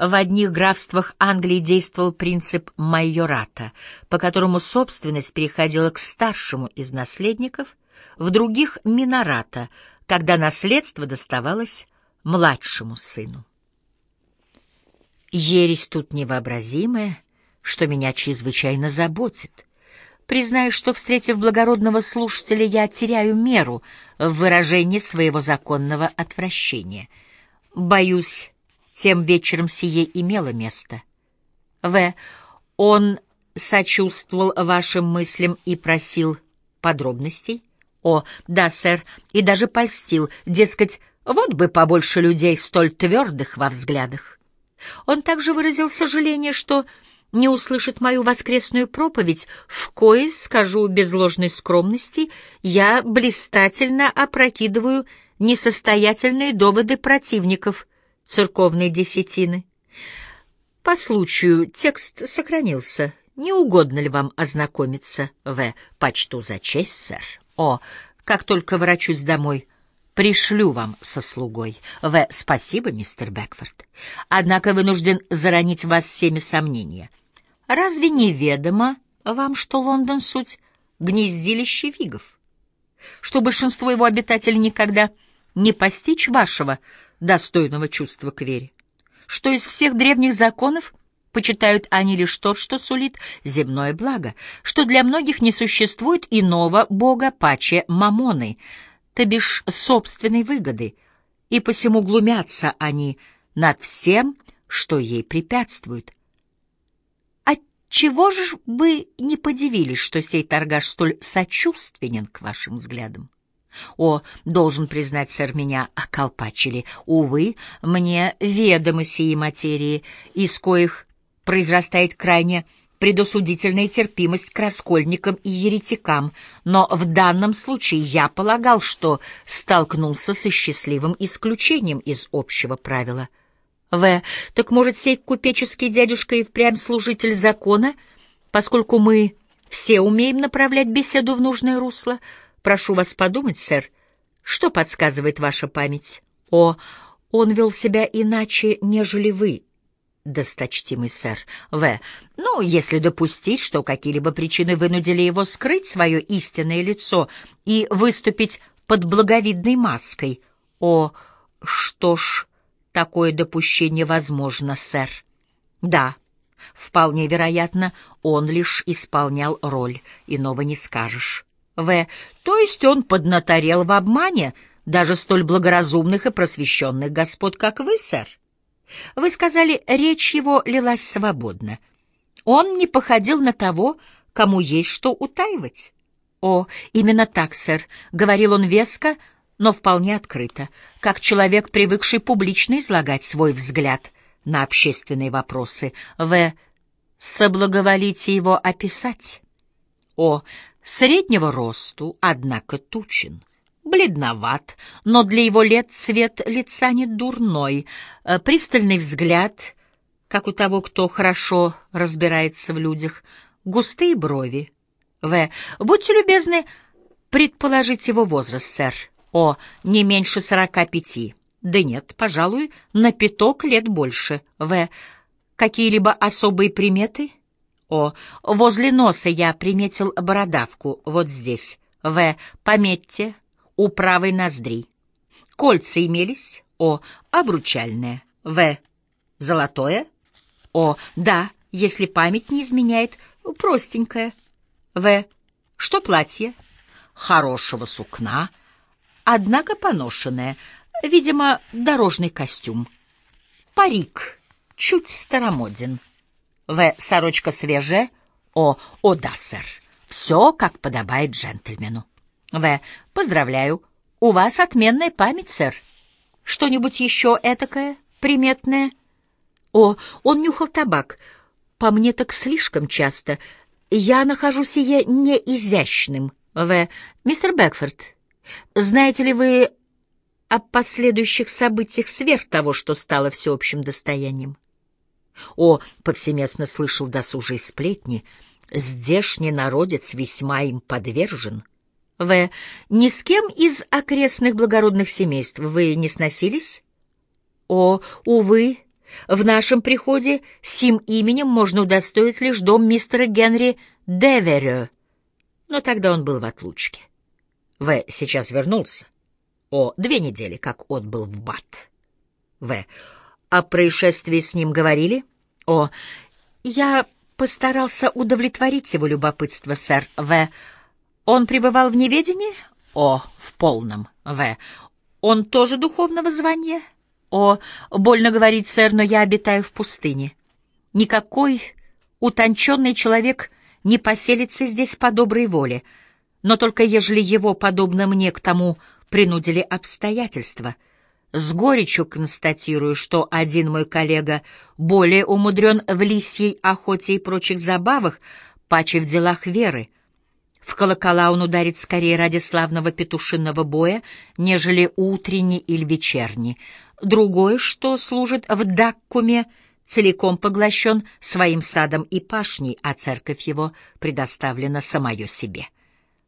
В одних графствах Англии действовал принцип майората, по которому собственность переходила к старшему из наследников, в других — минората, когда наследство доставалось младшему сыну. Ересь тут невообразимая, что меня чрезвычайно заботит. Признаю, что, встретив благородного слушателя, я теряю меру в выражении своего законного отвращения. Боюсь, тем вечером сие имело место. В. Он сочувствовал вашим мыслям и просил подробностей? О, да, сэр, и даже польстил, дескать, вот бы побольше людей столь твердых во взглядах. Он также выразил сожаление, что не услышит мою воскресную проповедь, в кое, скажу без ложной скромности, я блистательно опрокидываю несостоятельные доводы противников церковной десятины. По случаю текст сохранился. Не угодно ли вам ознакомиться? В. Почту за честь, сэр. О, как только ворочусь домой, пришлю вам со слугой. В. Спасибо, мистер Бекфорд. Однако вынужден заронить вас всеми сомнения. Разве не ведомо вам, что Лондон — суть гнездилище вигов? Что большинство его обитателей никогда не постичь вашего достойного чувства к вере, что из всех древних законов почитают они лишь тот, что сулит земное благо, что для многих не существует иного бога паче мамоны, то бишь собственной выгоды, и посему глумятся они над всем, что ей препятствует. Отчего же вы не подивились, что сей торгаш столь сочувственен к вашим взглядам? О, должен признать, сэр, меня околпачили. Увы, мне ведомы сии материи, из коих произрастает крайне предосудительная терпимость к раскольникам и еретикам, но в данном случае я полагал, что столкнулся со счастливым исключением из общего правила. В. Так может, сей купеческий дядюшка и впрямь служитель закона, поскольку мы все умеем направлять беседу в нужное русло — Прошу вас подумать, сэр, что подсказывает ваша память? О, он вел себя иначе, нежели вы, досточтимый сэр. В. Ну, если допустить, что какие-либо причины вынудили его скрыть свое истинное лицо и выступить под благовидной маской. О, что ж, такое допущение возможно, сэр. Да, вполне вероятно, он лишь исполнял роль, иного не скажешь. В. То есть он поднаторел в обмане даже столь благоразумных и просвещенных господ, как вы, сэр? Вы сказали, речь его лилась свободно. Он не походил на того, кому есть что утаивать. О, именно так, сэр, — говорил он веско, но вполне открыто, как человек, привыкший публично излагать свой взгляд на общественные вопросы. В. Соблаговолите его описать. О, Среднего росту, однако тучен. Бледноват, но для его лет цвет лица не дурной. Э, пристальный взгляд, как у того, кто хорошо разбирается в людях. Густые брови. В. Будьте любезны предположить его возраст, сэр. О, не меньше сорока пяти. Да нет, пожалуй, на пяток лет больше. В. Какие-либо особые приметы? О, возле носа я приметил бородавку, вот здесь. В, пометьте, у правой ноздри. Кольца имелись? О, обручальное. В, золотое? О, да, если память не изменяет, простенькое. В, что платье? Хорошего сукна, однако поношенное, видимо, дорожный костюм. Парик, чуть старомоден. В. Сорочка свежая. О. О, да, сэр. Все, как подобает джентльмену. В. Поздравляю. У вас отменная память, сэр. Что-нибудь еще этакое, приметное? О, он нюхал табак. По мне так слишком часто. Я нахожу сие неизящным. В. Мистер Бекфорд, знаете ли вы о последующих событиях сверх того, что стало всеобщим достоянием? О, повсеместно слышал досужие сплетни. Здешний народец весьма им подвержен. В. Ни с кем из окрестных благородных семейств вы не сносились? О, увы, В нашем приходе сим именем можно удостоить лишь дом мистера Генри Деверё. Но тогда он был в отлучке. В. сейчас вернулся. О, две недели, как отбыл в Бат. В. О происшествии с ним говорили? О, я постарался удовлетворить его любопытство, сэр. В. Он пребывал в неведении? О, в полном. В. Он тоже духовного звания? О, больно говорить, сэр, но я обитаю в пустыне. Никакой утонченный человек не поселится здесь по доброй воле, но только ежели его, подобно мне, к тому принудили обстоятельства. С горечью констатирую, что один мой коллега более умудрен в лисьей охоте и прочих забавах, паче в делах веры — в колокола он ударит скорее ради славного петушиного боя, нежели утренний или вечерний. Другой, что служит в Даккуме, целиком поглощен своим садом и пашней, а церковь его предоставлена самое себе.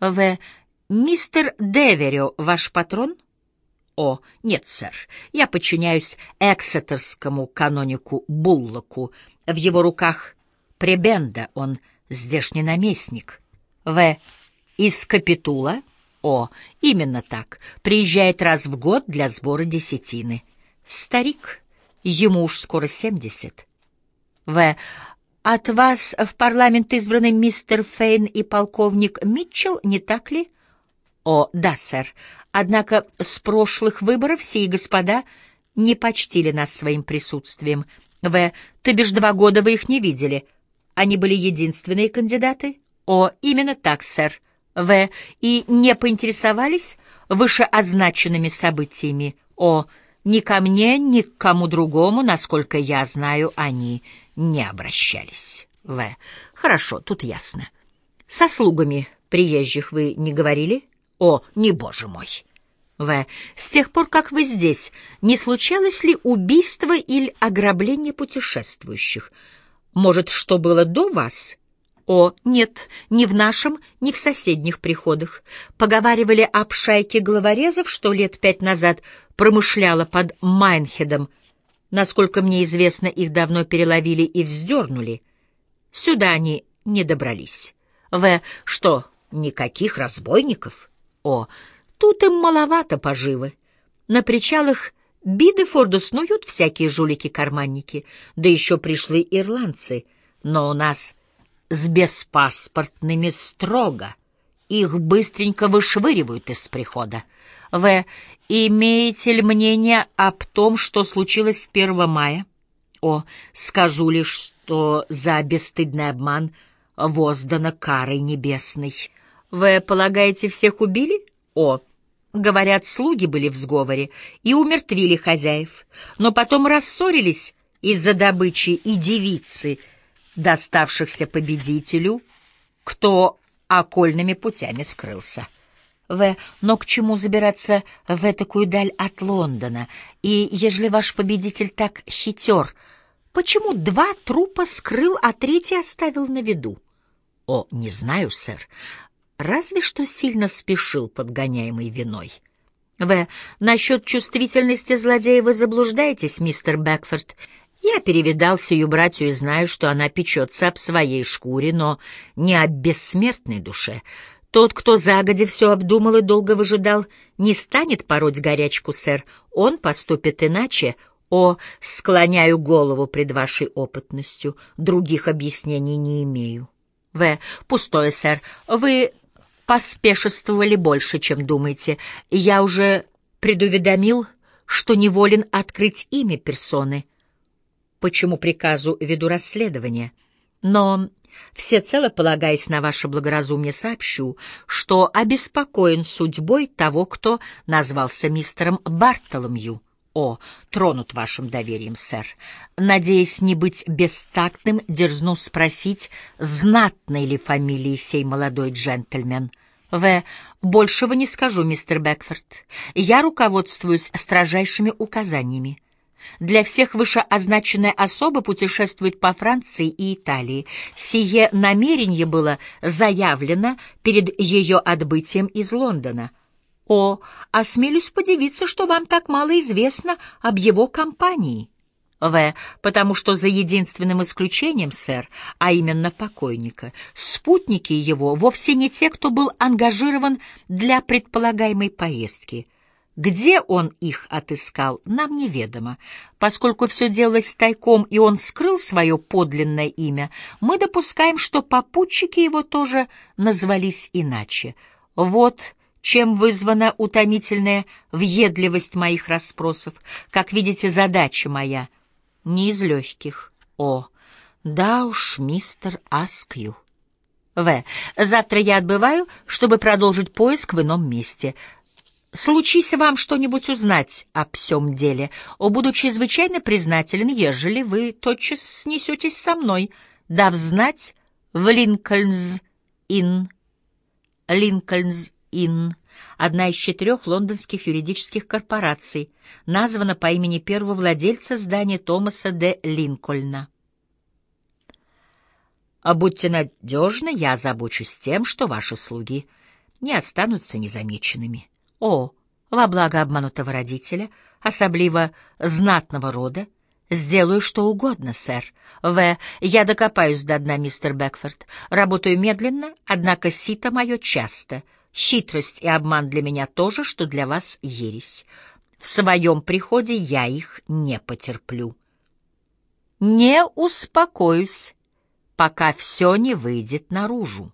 В. Мистер Деверио ваш патрон? О, нет, сэр, я подчиняюсь эксетерскому канонику Буллоку. В его руках пребенда, он здешний наместник. В. Из Капитула. О. Именно так. Приезжает раз в год для сбора десятины. Старик. Ему уж скоро семьдесят. В. От вас в парламент избраны мистер Фейн и полковник Митчелл, не так ли? О, да, сэр. Однако с прошлых выборов сии господа не почтили нас своим присутствием. В. Ты бишь два года вы их не видели. Они были единственные кандидаты? О, именно так, сэр. В. И не поинтересовались вышеозначенными событиями. О, ни ко мне, ни к кому другому, насколько я знаю, они не обращались. В. Хорошо, тут ясно. Со слугами приезжих вы не говорили? О, не боже мой. В. С тех пор, как вы здесь, не случалось ли убийство или ограбление путешествующих? Может, что было до вас? О, нет, ни в нашем, ни в соседних приходах. Поговаривали об шайке главорезов, что лет пять назад промышляла под Майнхедом. Насколько мне известно, их давно переловили и вздернули. Сюда они не добрались. В. Что, никаких разбойников? О, тут им маловато поживы. На причалах Бидефорду снуют всякие жулики-карманники, да еще пришли ирландцы. Но у нас с беспаспортными строго. Их быстренько вышвыривают из прихода. В. Имеете ли мнение об том, что случилось 1 мая? О. Скажу лишь, что за бесстыдный обман воздана карой небесной. Вы полагаете, всех убили? О. Говорят, слуги были в сговоре и умертвили хозяев, но потом рассорились из-за добычи и девицы — доставшихся победителю, кто окольными путями скрылся. В. Но к чему забираться в такую даль от Лондона? И, ежели ваш победитель так хитер, почему два трупа скрыл, а третий оставил на виду? О, не знаю, сэр. Разве что сильно спешил, подгоняемый виной. В. Насчет чувствительности злодея вы заблуждаетесь, мистер Бэкфорд. Я перевидал сию братью и знаю, что она печется об своей шкуре, но не об бессмертной душе. Тот, кто загоди все обдумал и долго выжидал, не станет пороть горячку, сэр. Он поступит иначе. О, склоняю голову пред вашей опытностью. Других объяснений не имею. В. Пустое, сэр. Вы поспешествовали больше, чем думаете. Я уже предуведомил, что неволен открыть имя персоны — почему приказу веду расследование. Но, всецело полагаясь на ваше благоразумие, сообщу, что обеспокоен судьбой того, кто назвался мистером Бартоломью. О, тронут вашим доверием, сэр. Надеясь не быть бестактным, дерзну спросить, знатной ли фамилии сей молодой джентльмен. В. Большего не скажу, мистер Бекфорд. Я руководствуюсь строжайшими указаниями. Для всех вышеозначенная особа путешествует по Франции и Италии. Сие намерение было заявлено перед ее отбытием из Лондона. О, осмелюсь подивиться, что вам так мало известно об его компании. В. Потому что за единственным исключением, сэр, а именно покойника, спутники его вовсе не те, кто был ангажирован для предполагаемой поездки. Где он их отыскал, нам неведомо. Поскольку все делалось тайком, и он скрыл свое подлинное имя, мы допускаем, что попутчики его тоже назвались иначе. Вот чем вызвана утомительная въедливость моих расспросов. Как видите, задача моя не из легких. О, да уж, мистер Аскью. В. Завтра я отбываю, чтобы продолжить поиск в ином месте. Случись вам что-нибудь узнать о всем деле, о, буду чрезвычайно признателен, ежели вы тотчас снесетесь со мной, дав знать в Линкольнс-Инн. Линкольнс Inn, одна из четырех лондонских юридических корпораций, названа по имени первого владельца здания Томаса де Линкольна. А будьте надежны, я озабочусь тем, что ваши слуги не останутся незамеченными. О, во благо обманутого родителя, особливо знатного рода, сделаю что угодно, сэр. В. Я докопаюсь до дна, мистер Бекфорд. Работаю медленно, однако сито мое часто — Хитрость и обман для меня тоже, что для вас ересь. В своем приходе я их не потерплю. Не успокоюсь, пока все не выйдет наружу.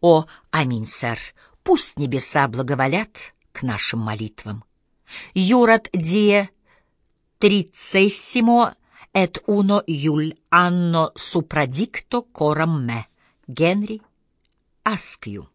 О, аминь, сэр, пусть небеса благоволят к нашим молитвам. Юрат die tricessimo et uno iul anno supradicto coram me. Генри Аскью